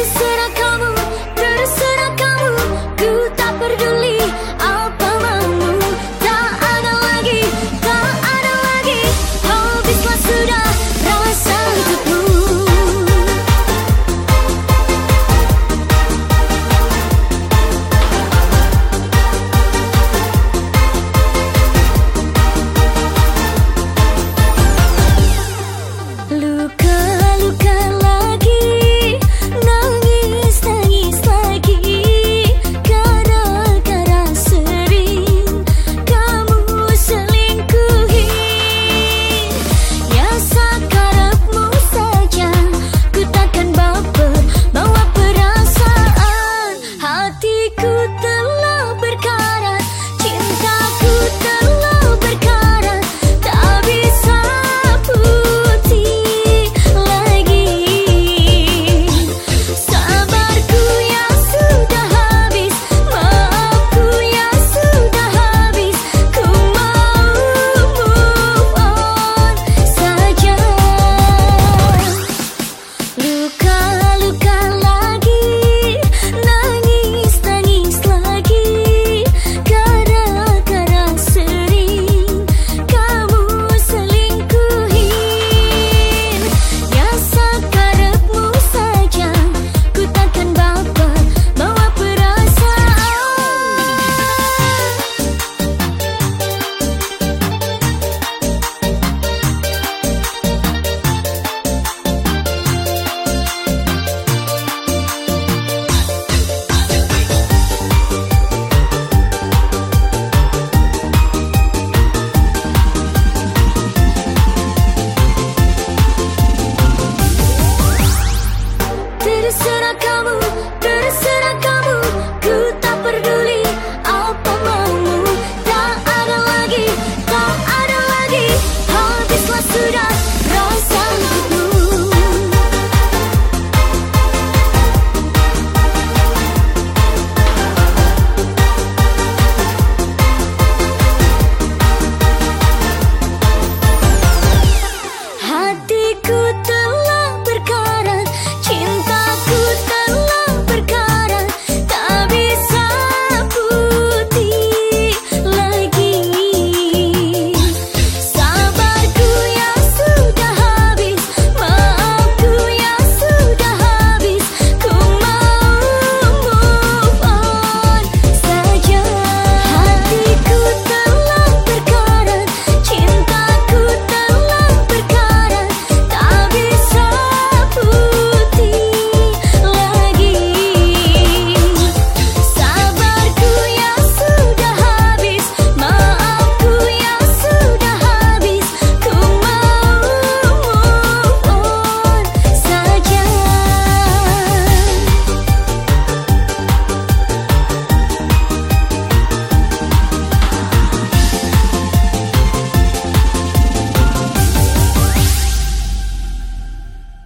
city.